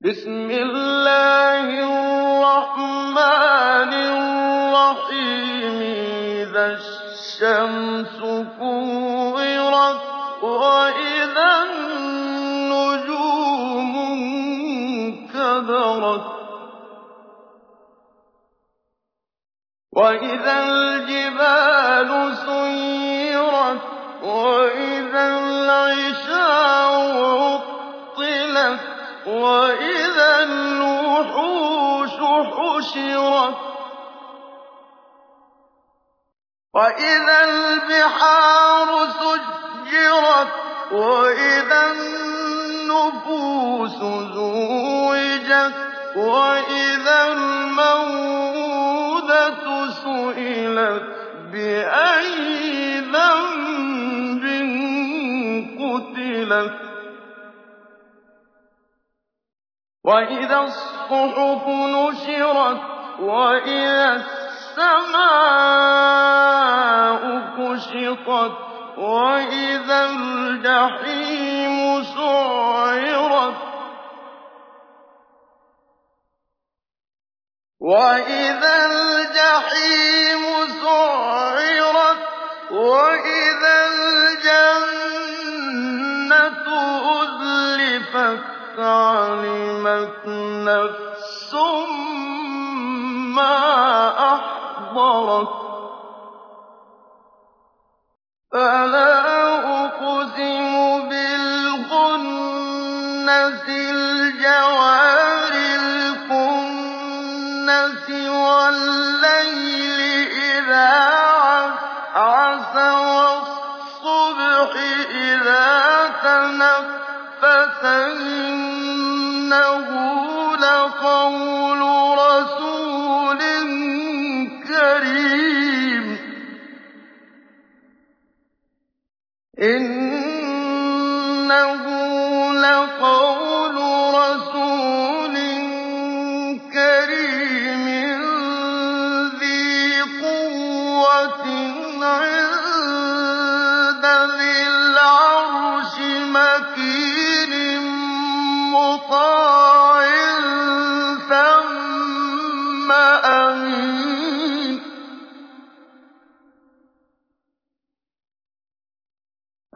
بِسْمِ اللَّهِ الرَّحْمَٰنِ الرَّحِيمِ. إِذَا الشَّمْسُ كُوِّرَتْ وَإِذَا النُّجُومُ انكَدَرَتْ وَإِذَا الْجِبَالُ سُيِّرَتْ وَإِذَا وَإِذَا الْوُحُوشُ حُشِرَتْ وَإِذَا الْبِحَارُ سُجِّرَتْ وَإِذَا النُّفُوسُ زُوِّجَتْ وَإِذَا الْمَوْءُودَةُ سُئِلَتْ بِأَيِّ ذَنبٍ قُتِلَتْ وَإِذَا الصُّحُفُ نُشِرَتْ وَإِذَا السَّمَاءُ كُشِطَتْ وَإِذَا الْجَحِيمُ سُعِّرَتْ وَإِذَا الْجَحِيمُ عَلِمَتْ نَفْسٌ مَّا أَحْضَرَتْ. فَلَا أُقْسِمُ بِالْخُنَّسِ الْجَوَارِ الْكُنَّسِ وَاللَّيْلِ إِذَا عَسْعَسَ وَالصُّبْحِ إِذَا تَنَفَّسَ إِنَّهُ لَقَوْلُ رَسُولٍ كَرِيمٍ.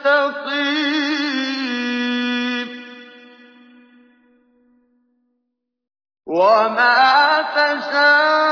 يَسْتَقِيمَ وَمَا تَشَاءُونَ